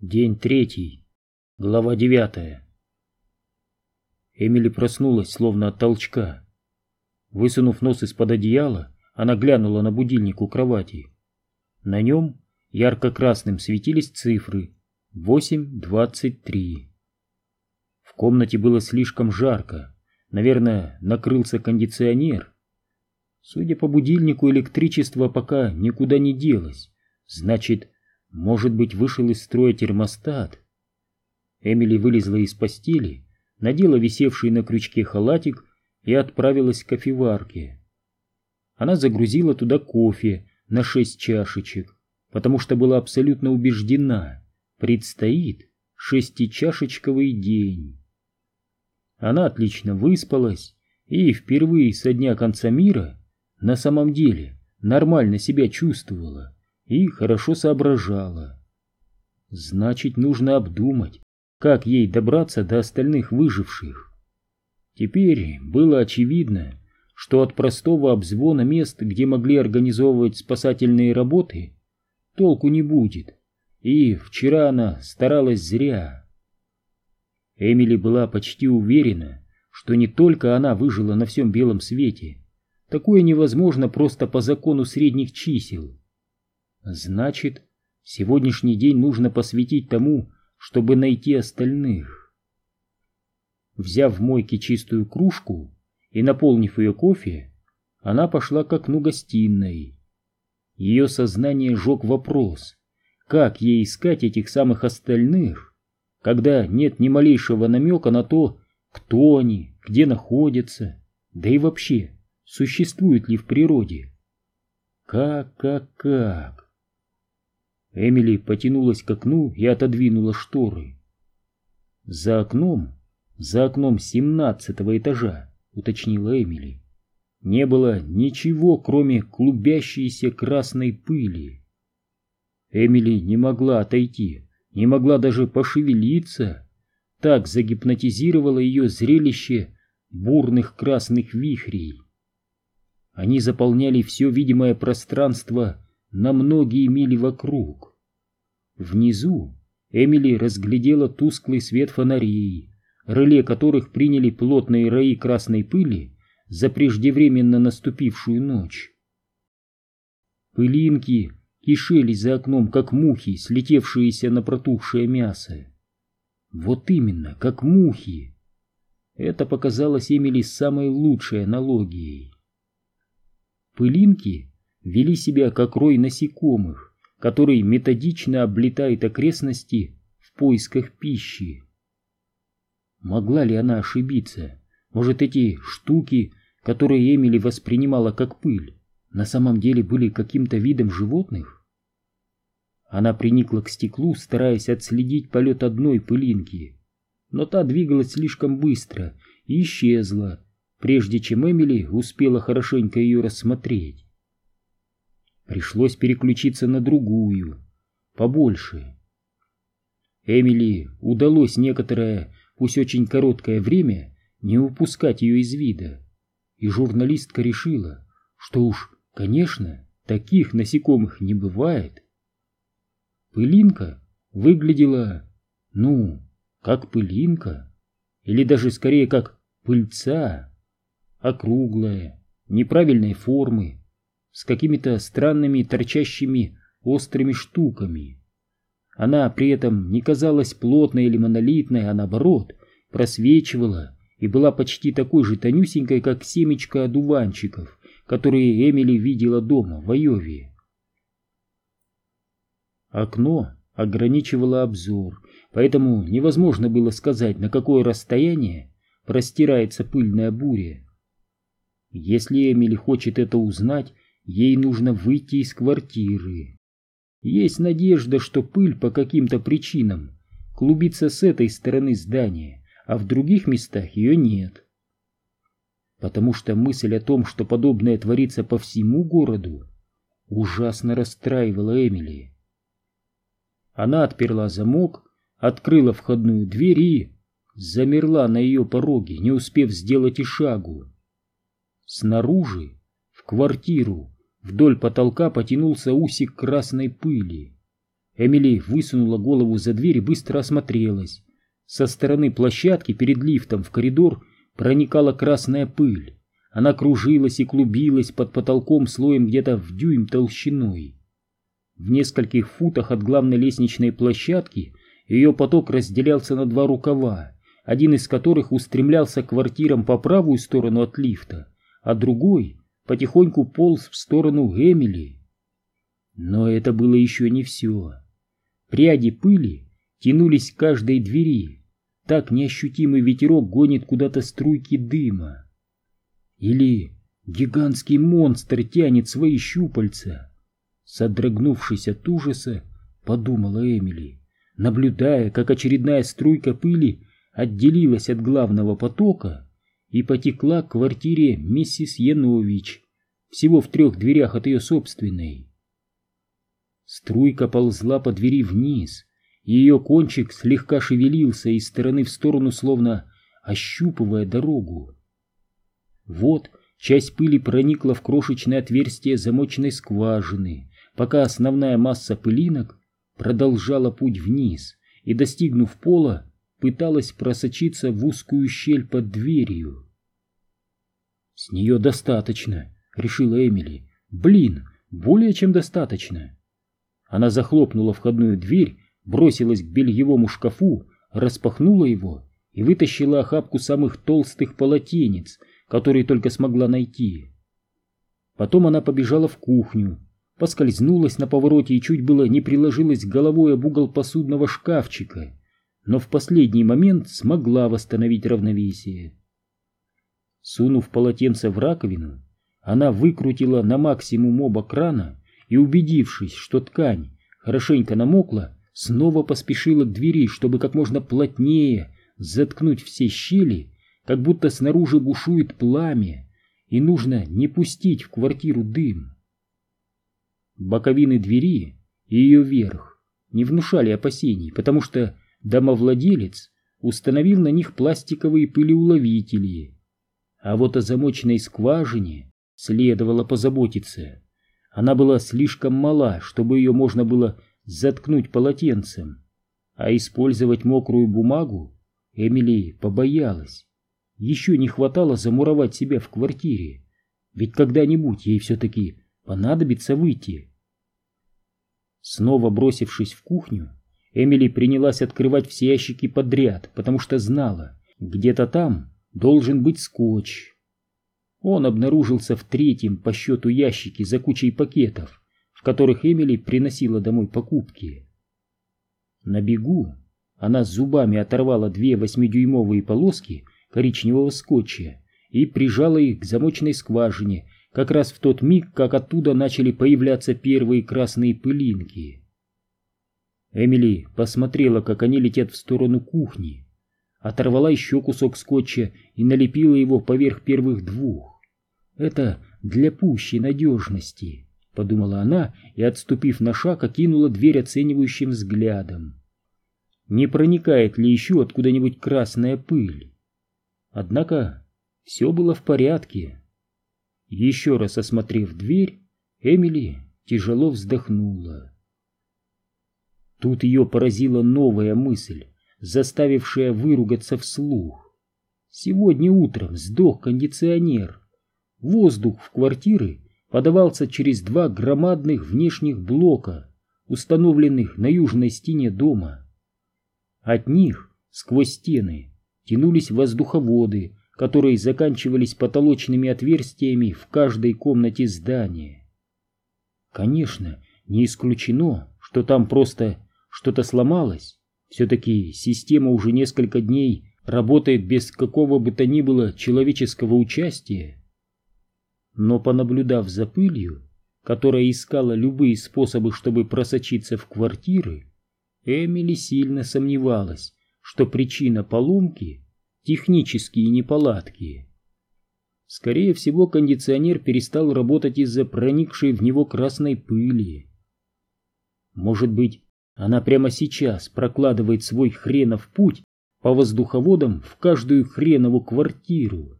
День третий. Глава девятая. Эмили проснулась, словно от толчка. Высунув нос из-под одеяла, она глянула на будильник у кровати. На нем ярко-красным светились цифры 8.23. В комнате было слишком жарко. Наверное, накрылся кондиционер. Судя по будильнику, электричество пока никуда не делось. Значит, может быть, вышел из строя термостат? Эмили вылезла из постели, надела висевший на крючке халатик и отправилась к кофеварке. Она загрузила туда кофе на шесть чашечек, потому что была абсолютно убеждена, предстоит шестичашечковый день. Она отлично выспалась и впервые со дня конца мира на самом деле нормально себя чувствовала и хорошо соображала. Значит, нужно обдумать, как ей добраться до остальных выживших. Теперь было очевидно, что от простого обзвона мест, где могли организовывать спасательные работы, толку не будет, и вчера она старалась зря. Эмили была почти уверена, что не только она выжила на всем белом свете, такое невозможно просто по закону средних чисел. Значит, сегодняшний день нужно посвятить тому, чтобы найти остальных. Взяв в мойке чистую кружку и наполнив ее кофе, она пошла к окну гостиной. Ее сознание жег вопрос, как ей искать этих самых остальных, когда нет ни малейшего намека на то, кто они, где находятся, да и вообще, существуют ли в природе. Как, как, как? Эмили потянулась к окну и отодвинула шторы. За окном, за окном семнадцатого этажа, уточнила Эмили, не было ничего, кроме клубящейся красной пыли. Эмили не могла отойти, не могла даже пошевелиться. Так загипнотизировало ее зрелище бурных красных вихрей. Они заполняли все видимое пространство на многие мили вокруг. Внизу Эмили разглядела тусклый свет фонарей, реле которых приняли плотные раи красной пыли за преждевременно наступившую ночь. Пылинки кишели за окном, как мухи, слетевшиеся на протухшее мясо. Вот именно, как мухи. Это показалось Эмили самой лучшей аналогией. Пылинки вели себя как рой насекомых, который методично облетает окрестности в поисках пищи. Могла ли она ошибиться? Может, эти штуки, которые Эмили воспринимала как пыль, на самом деле были каким-то видом животных? Она приникла к стеклу, стараясь отследить полет одной пылинки, но та двигалась слишком быстро и исчезла, прежде чем Эмили успела хорошенько ее рассмотреть. Пришлось переключиться на другую, побольше. Эмили удалось некоторое, пусть очень короткое время, не упускать ее из вида, и журналистка решила, что уж, конечно, таких насекомых не бывает. Пылинка выглядела, ну, как пылинка, или даже скорее как пыльца, округлая, неправильной формы, с какими-то странными торчащими острыми штуками. Она при этом не казалась плотной или монолитной, а наоборот, просвечивала и была почти такой же тонюсенькой, как семечко одуванчиков, которые Эмили видела дома в Айове. Окно ограничивало обзор, поэтому невозможно было сказать, на какое расстояние простирается пыльная буря. Если Эмили хочет это узнать, Ей нужно выйти из квартиры. Есть надежда, что пыль по каким-то причинам клубится с этой стороны здания, а в других местах ее нет. Потому что мысль о том, что подобное творится по всему городу, ужасно расстраивала Эмили. Она отперла замок, открыла входную дверь и замерла на ее пороге, не успев сделать и шагу. Снаружи, в квартиру, Вдоль потолка потянулся усик красной пыли. Эмили высунула голову за дверь и быстро осмотрелась. Со стороны площадки перед лифтом в коридор проникала красная пыль. Она кружилась и клубилась под потолком слоем где-то в дюйм толщиной. В нескольких футах от главной лестничной площадки ее поток разделялся на два рукава, один из которых устремлялся к квартирам по правую сторону от лифта, а другой потихоньку полз в сторону Эмили. Но это было еще не все. Пряди пыли тянулись к каждой двери. Так неощутимый ветерок гонит куда-то струйки дыма. Или гигантский монстр тянет свои щупальца. Содрогнувшись от ужаса, подумала Эмили, наблюдая, как очередная струйка пыли отделилась от главного потока и потекла к квартире миссис Янович, всего в трех дверях от ее собственной. Струйка ползла по двери вниз, ее кончик слегка шевелился из стороны в сторону, словно ощупывая дорогу. Вот часть пыли проникла в крошечное отверстие замоченной скважины, пока основная масса пылинок продолжала путь вниз и, достигнув пола, пыталась просочиться в узкую щель под дверью. «С нее достаточно», — решила Эмили. «Блин, более чем достаточно». Она захлопнула входную дверь, бросилась к бельевому шкафу, распахнула его и вытащила охапку самых толстых полотенец, которые только смогла найти. Потом она побежала в кухню, поскользнулась на повороте и чуть было не приложилась головой об угол посудного шкафчика, но в последний момент смогла восстановить равновесие. Сунув полотенце в раковину, она выкрутила на максимум оба крана и, убедившись, что ткань хорошенько намокла, снова поспешила к двери, чтобы как можно плотнее заткнуть все щели как будто снаружи бушует пламя, и нужно не пустить в квартиру дым. Боковины двери и ее верх не внушали опасений, потому что домовладелец установил на них пластиковые пылеуловители, а вот о замочной скважине следовало позаботиться. Она была слишком мала, чтобы ее можно было заткнуть полотенцем, а использовать мокрую бумагу Эмили побоялась. Еще не хватало замуровать себя в квартире, ведь когда-нибудь ей все-таки понадобится выйти. Снова бросившись в кухню, Эмили принялась открывать все ящики подряд, потому что знала, где-то там должен быть скотч. Он обнаружился в третьем по счету ящике за кучей пакетов, в которых Эмили приносила домой покупки. На бегу она зубами оторвала две восьмидюймовые полоски коричневого скотча и прижала их к замочной скважине, как раз в тот миг, как оттуда начали появляться первые красные пылинки. Эмили посмотрела, как они летят в сторону кухни, оторвала еще кусок скотча и налепила его поверх первых двух. «Это для пущей надежности», — подумала она и, отступив на шаг, окинула дверь оценивающим взглядом. «Не проникает ли еще откуда-нибудь красная пыль?» Однако все было в порядке. Еще раз осмотрев дверь, Эмили тяжело вздохнула. Тут ее поразила новая мысль, заставившая выругаться вслух. Сегодня утром сдох кондиционер. Воздух в квартиры подавался через два громадных внешних блока, установленных на южной стене дома. От них, сквозь стены, тянулись воздуховоды, которые заканчивались потолочными отверстиями в каждой комнате здания. Конечно, не исключено, что там просто что-то сломалось. Все-таки система уже несколько дней работает без какого бы то ни было человеческого участия. Но понаблюдав за пылью, которая искала любые способы, чтобы просочиться в квартиры, Эмили сильно сомневалась, что причина поломки — технические неполадки. Скорее всего, кондиционер перестал работать из-за проникшей в него красной пыли. Может быть, она прямо сейчас прокладывает свой хренов путь по воздуховодам в каждую хренову квартиру.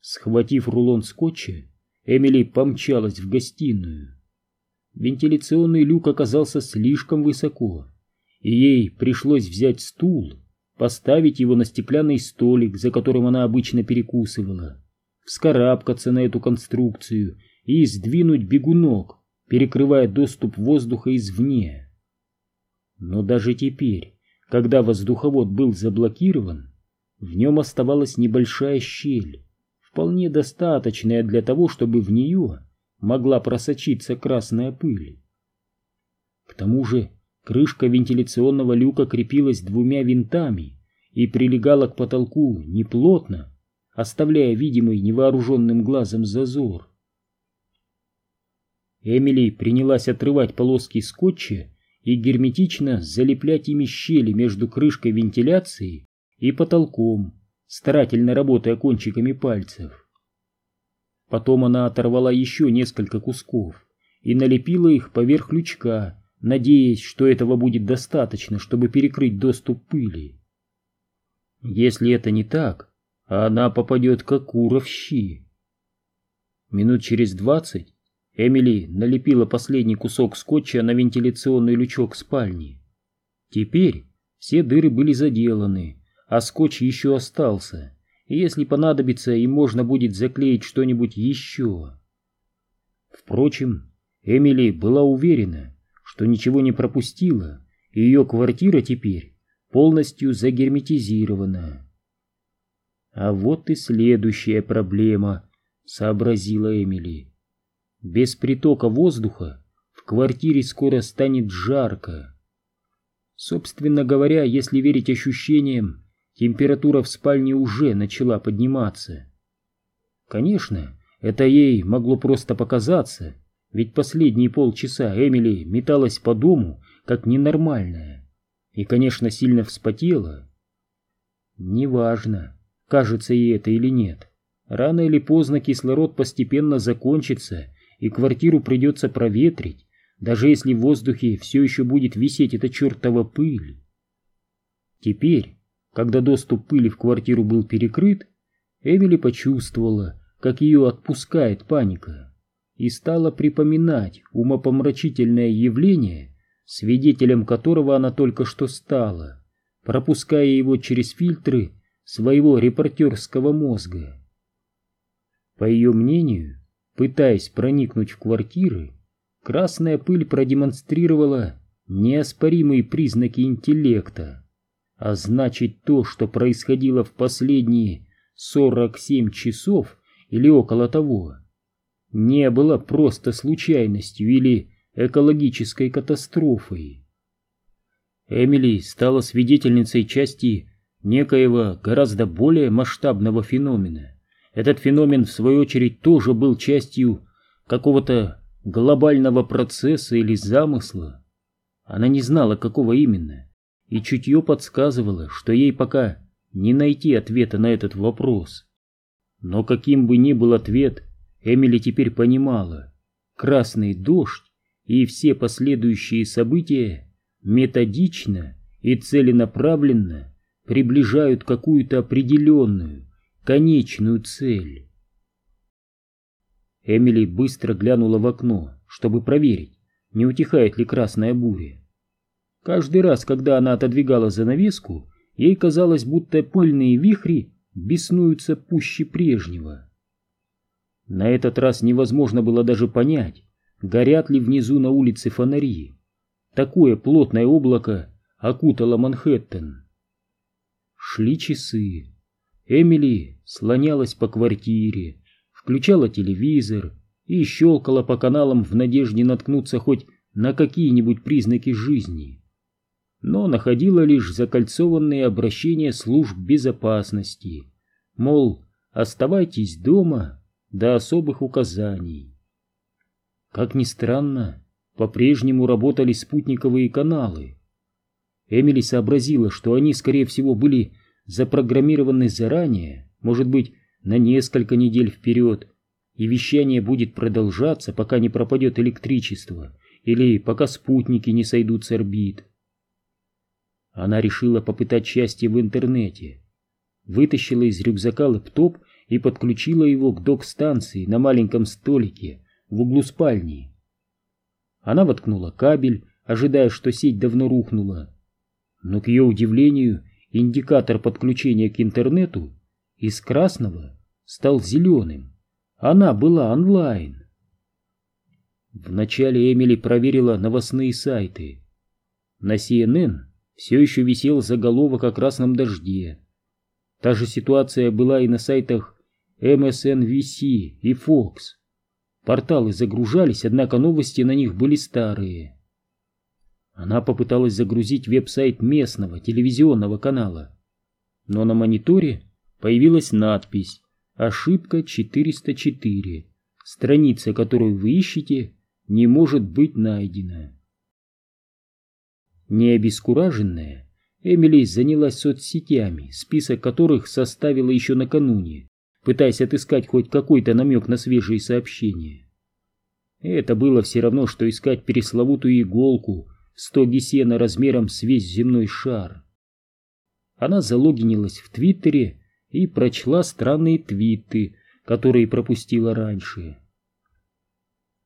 Схватив рулон скотча, Эмили помчалась в гостиную. вентиляционный люк оказался слишком высоко, и ей пришлось взять стул, поставить его на стеклянный столик, за которым она обычно перекусывала, вскарабкаться на эту конструкцию и сдвинуть бегунок, перекрывая доступ воздуха извне. Но даже теперь, когда воздуховод был заблокирован, в нем оставалась небольшая щель, вполне достаточная для того, чтобы в нее могла просочиться красная пыль. К тому же крышка вентиляционного люка крепилась двумя винтами и прилегала к потолку неплотно, оставляя видимый невооруженным глазом зазор. Эмили принялась отрывать полоски скотча и герметично залеплять ими щели между крышкой вентиляции и потолком, старательно работая кончиками пальцев. Потом она оторвала еще несколько кусков и налепила их поверх лючка, надеясь, что этого будет достаточно, чтобы перекрыть доступ пыли. Если это не так, она попадет как кура в щи. Минут через двадцать Эмили налепила последний кусок скотча на вентиляционный лючок спальни. Теперь все дыры были заделаны, а скотч еще остался и если понадобится, им можно будет заклеить что-нибудь еще. Впрочем, Эмили была уверена, что ничего не пропустила, и ее квартира теперь полностью загерметизирована. А вот и следующая проблема, сообразила Эмили. Без притока воздуха в квартире скоро станет жарко. Собственно говоря, если верить ощущениям, температура в спальне уже начала подниматься. Конечно, это ей могло просто показаться, ведь последние полчаса Эмили металась по дому, как ненормальная, и, конечно, сильно вспотела. Неважно, кажется ей это или нет, рано или поздно кислород постепенно закончится, и квартиру придется проветрить, даже если в воздухе все еще будет висеть эта чертова пыль. Теперь когда доступ пыли в квартиру был перекрыт, Эмили почувствовала, как ее отпускает паника, и стала припоминать умопомрачительное явление, свидетелем которого она только что стала, пропуская его через фильтры своего репортерского мозга. По ее мнению, пытаясь проникнуть в квартиры, красная пыль продемонстрировала неоспоримые признаки интеллекта. А значит, то, что происходило в последние 47 часов или около того, не было просто случайностью или экологической катастрофой. Эмили стала свидетельницей части некоего гораздо более масштабного феномена. Этот феномен, в свою очередь, тоже был частью какого-то глобального процесса или замысла. Она не знала, какого именно и чутье подсказывало, что ей пока не найти ответа на этот вопрос. Но каким бы ни был ответ, Эмили теперь понимала, красный дождь и все последующие события методично и целенаправленно приближают какую-то определенную, конечную цель. Эмили быстро глянула в окно, чтобы проверить, не утихает ли красная буря. Каждый раз, когда она отодвигала занавеску, ей казалось, будто пыльные вихри беснуются пуще прежнего. На этот раз невозможно было даже понять, горят ли внизу на улице фонари. Такое плотное облако окутало Манхэттен. Шли часы. Эмили слонялась по квартире, включала телевизор и щелкала по каналам в надежде наткнуться хоть на какие-нибудь признаки жизни но находила лишь закольцованные обращения служб безопасности, мол, оставайтесь дома до особых указаний. Как ни странно, по-прежнему работали спутниковые каналы. Эмили сообразила, что они, скорее всего, были запрограммированы заранее, может быть, на несколько недель вперед, и вещание будет продолжаться, пока не пропадет электричество или пока спутники не сойдут с орбит. Она решила попытать счастье в интернете. Вытащила из рюкзака лэптоп и подключила его к док-станции на маленьком столике в углу спальни. Она воткнула кабель, ожидая, что сеть давно рухнула. Но, к ее удивлению, индикатор подключения к интернету из красного стал зеленым. Она была онлайн. Вначале Эмили проверила новостные сайты. На CNN все еще висел заголовок о красном дожде. Та же ситуация была и на сайтах MSNBC и Fox. Порталы загружались, однако новости на них были старые. Она попыталась загрузить веб-сайт местного телевизионного канала, но на мониторе появилась надпись «Ошибка 404». Страница, которую вы ищете, не может быть найдена. Не обескураженная, Эмили занялась соцсетями, список которых составила еще накануне, пытаясь отыскать хоть какой-то намек на свежие сообщения. Это было все равно, что искать пресловутую иголку в стоге сена размером с весь земной шар. Она залогинилась в Твиттере и прочла странные твиты, которые пропустила раньше.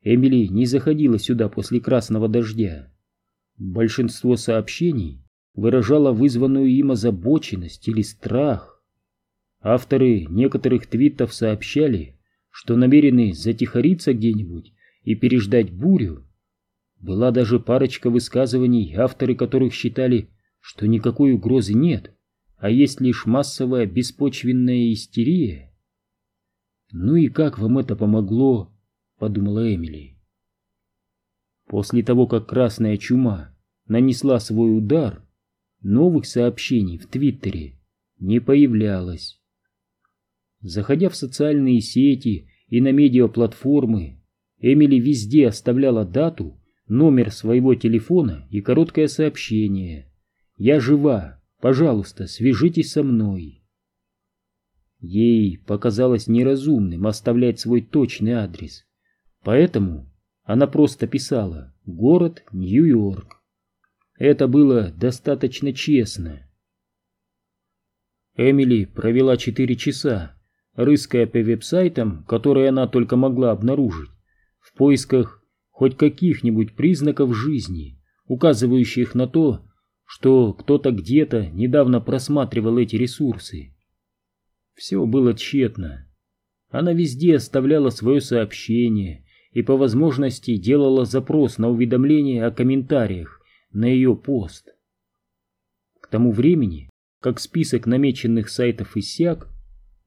Эмили не заходила сюда после красного дождя. Большинство сообщений выражало вызванную им озабоченность или страх. Авторы некоторых твитов сообщали, что намерены затихариться где-нибудь и переждать бурю. Была даже парочка высказываний, авторы которых считали, что никакой угрозы нет, а есть лишь массовая беспочвенная истерия. «Ну и как вам это помогло?» — подумала Эмили. После того, как красная чума нанесла свой удар, новых сообщений в Твиттере не появлялось. Заходя в социальные сети и на медиаплатформы, Эмили везде оставляла дату, номер своего телефона и короткое сообщение. «Я жива, пожалуйста, свяжитесь со мной». Ей показалось неразумным оставлять свой точный адрес, поэтому она просто писала «Город Нью-Йорк». Это было достаточно честно. Эмили провела четыре часа, рыская по веб-сайтам, которые она только могла обнаружить, в поисках хоть каких-нибудь признаков жизни, указывающих на то, что кто-то где-то недавно просматривал эти ресурсы. Все было тщетно. Она везде оставляла свое сообщение, и по возможности делала запрос на уведомление о комментариях на ее пост. К тому времени, как список намеченных сайтов иссяк,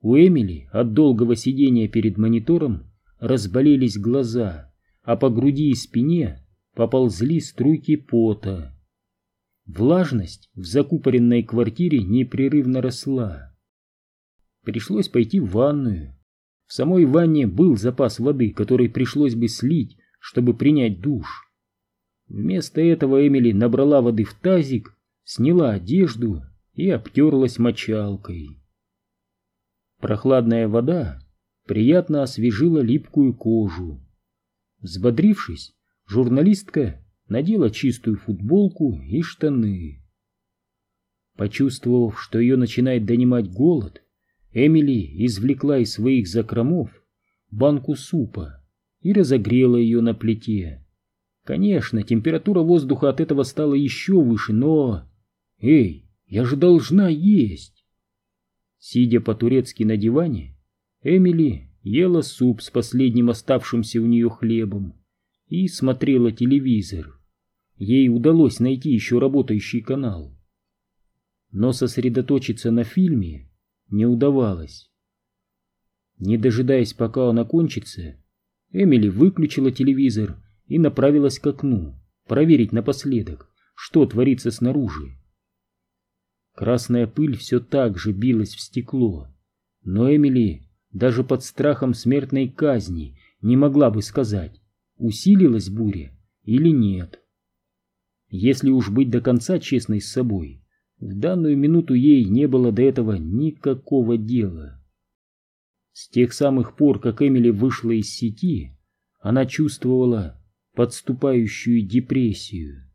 у Эмили от долгого сидения перед монитором разболелись глаза, а по груди и спине поползли струйки пота. Влажность в закупоренной квартире непрерывно росла. Пришлось пойти в ванную, в самой ванне был запас воды, который пришлось бы слить, чтобы принять душ. Вместо этого Эмили набрала воды в тазик, сняла одежду и обтерлась мочалкой. Прохладная вода приятно освежила липкую кожу. Взбодрившись, журналистка надела чистую футболку и штаны. Почувствовав, что ее начинает донимать голод, Эмили извлекла из своих закромов банку супа и разогрела ее на плите. Конечно, температура воздуха от этого стала еще выше, но... Эй, я же должна есть! Сидя по-турецки на диване, Эмили ела суп с последним оставшимся у нее хлебом и смотрела телевизор. Ей удалось найти еще работающий канал. Но сосредоточиться на фильме не удавалось. Не дожидаясь, пока он окончится, Эмили выключила телевизор и направилась к окну, проверить напоследок, что творится снаружи. Красная пыль все так же билась в стекло, но Эмили даже под страхом смертной казни не могла бы сказать, усилилась буря или нет. Если уж быть до конца честной с собой, в данную минуту ей не было до этого никакого дела. С тех самых пор, как Эмили вышла из сети, она чувствовала подступающую депрессию.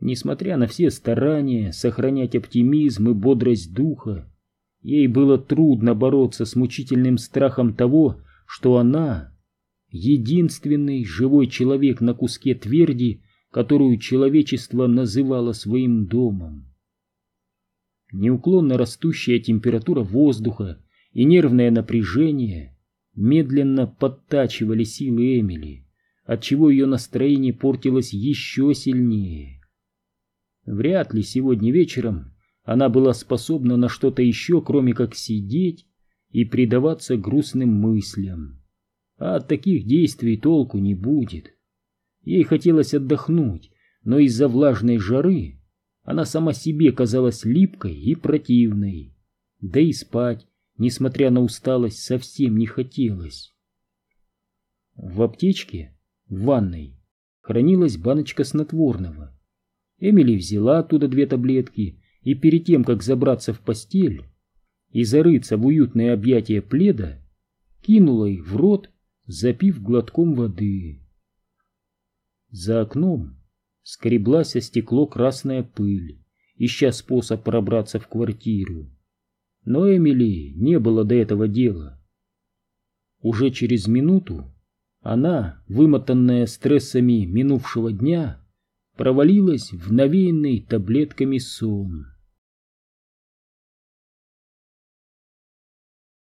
Несмотря на все старания сохранять оптимизм и бодрость духа, ей было трудно бороться с мучительным страхом того, что она единственный живой человек на куске тверди, которую человечество называло своим домом. Неуклонно растущая температура воздуха и нервное напряжение медленно подтачивали силы Эмили, отчего ее настроение портилось еще сильнее. Вряд ли сегодня вечером она была способна на что-то еще, кроме как сидеть и предаваться грустным мыслям. А от таких действий толку не будет. Ей хотелось отдохнуть, но из-за влажной жары она сама себе казалась липкой и противной. Да и спать, несмотря на усталость, совсем не хотелось. В аптечке, в ванной, хранилась баночка снотворного. Эмили взяла оттуда две таблетки и перед тем, как забраться в постель и зарыться в уютное объятие пледа, кинула их в рот, запив глотком воды. За окном скреблась о стекло красная пыль, ища способ пробраться в квартиру. Но Эмили не было до этого дела. Уже через минуту она, вымотанная стрессами минувшего дня, провалилась в навеянный таблетками сон.